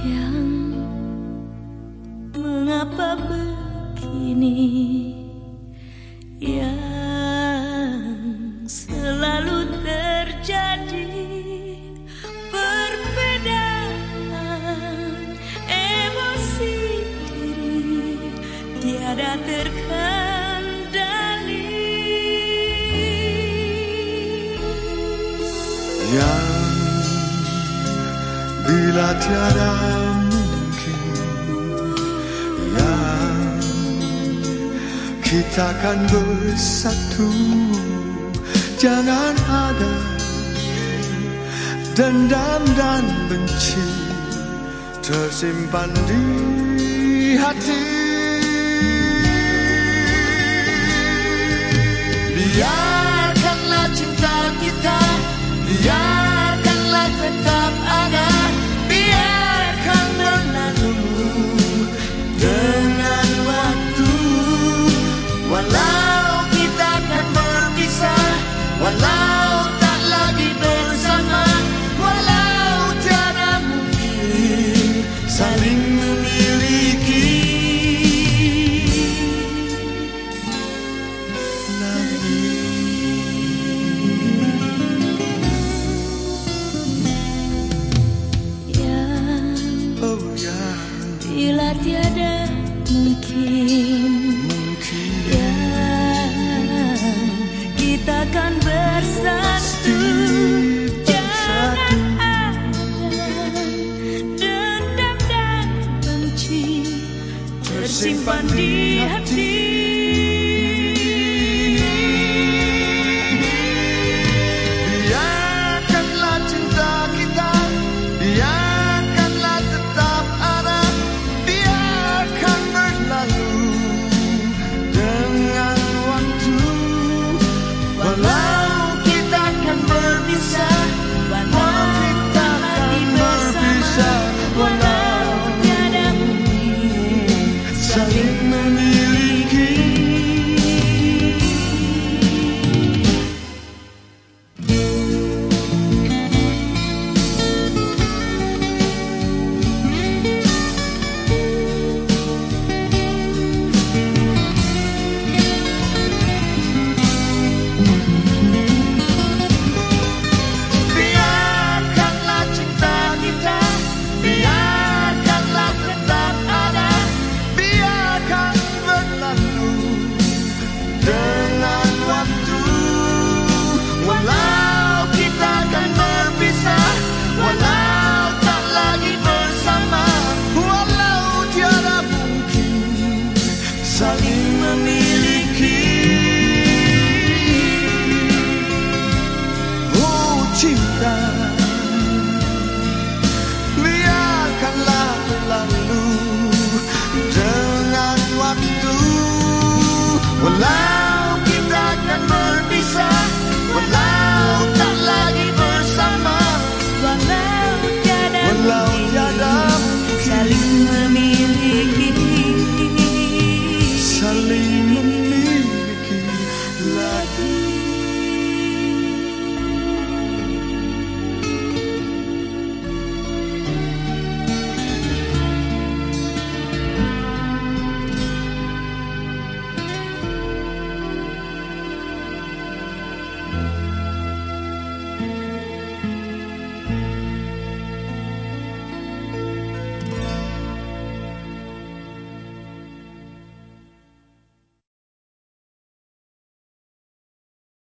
Sayang Mengapa begini? Yang selalu terjadi Perbedaan emosi diri Tiada terkendali. Yang bila tiada kita akan bersatu. Jangan ada dendam dan benci. Tersimpan di hati agar tiada mungkin, mungkin. yang kita akan bersatu. Jangan ada dendam dan benci tersimpan di hati. Beyond. Walau kita akan berpisah Walau tak lagi bersama. Walau tiada Walau tiada Saling memiliki.